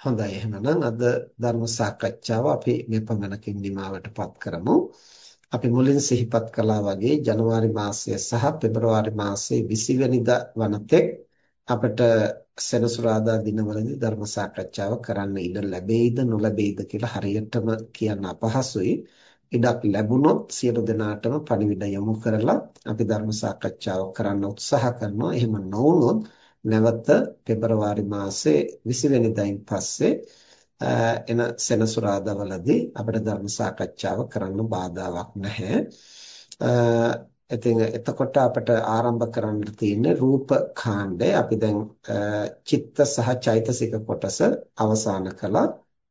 හොඳයි එහෙනම් අද ධර්ම සාකච්ඡාව අපි මේ පමණකින් නිමවටපත් කරමු. අපි මුලින් සිහිපත් කළා වගේ ජනවාරි මාසය සහ පෙබරවාරි මාසයේ 20 වෙනිදා වනතෙක් අපිට සෙනසුරාදා දිනවලදී ධර්ම සාකච්ඡාව කරන්න ඉඩ ලැබෙයිද නොලැබෙයිද කියලා හරියටම කියන්න අපහසුයි. ඉඩක් ලැබුණොත් සියලු දෙනාටම පණිවිඩ යොමු කරලා අපි ධර්ම සාකච්ඡාව කරන්න උත්සාහ කරනවා. එහෙම නොවුනොත් නැවත පෙබරවාරි මාසේ 20 වෙනිදායින් පස්සේ එන සෙනසුරාදාවලදී අපිට ධර්ම සාකච්ඡාව කරන්න බාධාවක් නැහැ. ඉතින් එතකොට අපිට ආරම්භ කරන්න තියෙන්නේ රූප කාණ්ඩය. අපි දැන් චිත්ත සහ චෛතසික කොටස අවසන් කළා.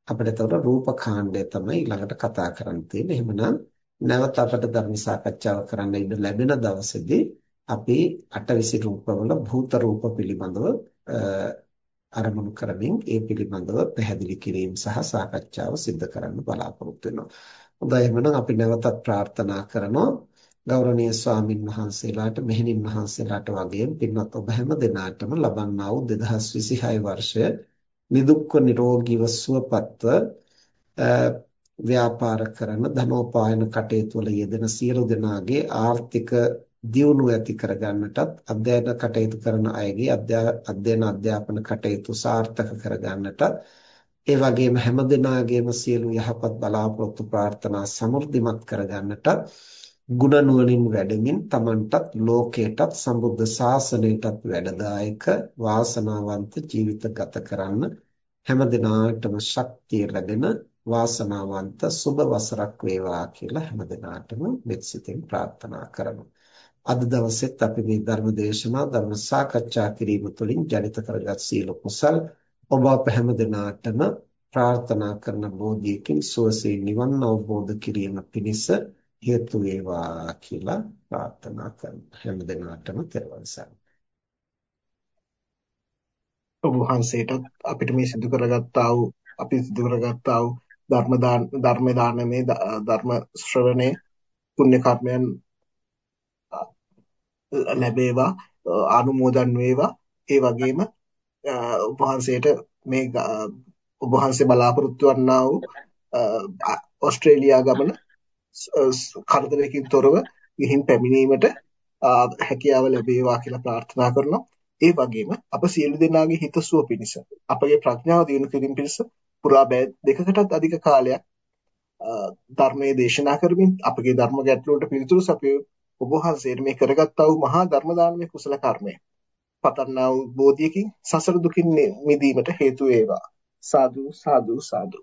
අපිට එතකොට රූප කාණ්ඩය තමයි ඊළඟට කතා කරන්න තියෙන්නේ. එහෙමනම් නැවත අපිට ධර්ම සාකච්ඡාව කරන්න ඉඩ ලැබෙන දවසේදී අපි අටවිසි රූපවල භූත රූප පිළිබඳව අරමුණු කරමින් ඒ පිළිබඳව පැහැදිලි කිරීම සහ සාකච්ඡාව සිදු කරන්න බලාපොරොත්තු වෙනවා. හොඳයි එහෙනම් අපි නැවතත් ප්‍රාර්ථනා කරනවා ගෞරවනීය ස්වාමින් වහන්සේලාට මෙහෙණින් වහන්සේලාට වගේම පින්වත් ඔබ හැම දෙනාටම ලබන්නා වූ 2026 වර්ෂය නිදුක්ව නිරෝගීව සුවපත්ව ව්‍යාපාර කරන ධනෝපායන කටයුතු වල යෙදෙන සියලු දෙනාගේ ආර්ථික දියුණුව ඇති කරගන්නටත් අධ්‍යයන කටයුතු කරන අයගේ අධ්‍යයන අධ්‍යාපන කටයුතු සාර්ථක කරගන්නටත් ඒ වගේම හැම දිනාගේම සියලු යහපත් බලාපොරොත්තු ප්‍රාර්ථනා සමෘද්ධිමත් කරගන්නටත් ගුණ නුවණින් වැඩමින් Tamanටත් ලෝකයටත් සම්බුද්ධ ශාසනයටත් වැඩදායක වාසනාවන්ත ජීවිත ගත කරන්න හැම දිනාටම ශක්තිය ලැබෙන වාසනාවන්ත සුබ වසරක් වේවා කියලා හැම දිනාටම මෙත්සිතින් ප්‍රාර්ථනා කරමු. අද දවසෙත් අපි මේ ධර්ම දේශනා ධර්ම සාකච්ඡා කිරීම තුළින් ජනිත කරගත් සීල කුසල් ඔබ අප හැම දිනාටම ප්‍රාර්ථනා කරන බෝධියකින් සුවසේ නිවන් අවබෝධ කිරීම පිණිස හේතු වේවා කියලා ප්‍රාර්ථනා කරන හැම දිනාටම තෙරුවන් සරණයි. ඔබ වහන්සේටත් අපිට මේ සිදු කරගත්තා වූ අපි සිදු කරගත්තා වූ ධර්ම දාන ධර්ම දානමේ ධර්ම ශ්‍රවණේ පුණ්‍ය කර්මයන් ලැබේවා අනුමෝදන් වේවා ඒ වගේම ඔබ වහන්සේට මේ ඔබ වහන්සේ බලාපොරොත්තු වන්නා වූ ඕස්ට්‍රේලියා ගමන කරදරයකින් තොරව ගිහින් පැමිණීමට හැකියාව ලැබේවා කියලා ප්‍රාර්ථනා කරනවා. ඒ වගේම අප සියලු දෙනාගේ හිතසුව පිණිස අපගේ ප්‍රඥාව දියුණු කිරීම පිණිස පුරා බෑ දෙකකටත් අධික කාලයක් ධර්මයේ දේශනා කරමින් අපගේ ධර්ම ගැටලුවට පිළිතුරු සපයූ ඔබ වහන්සේට මේ කරගත්තා වූ මහා ධර්ම දානමය කුසල කර්මය පතන්නා වූ බෝධියකින් සසර දුකින් මිදීමට හේතු වේවා. සාදු සාදු සාදු.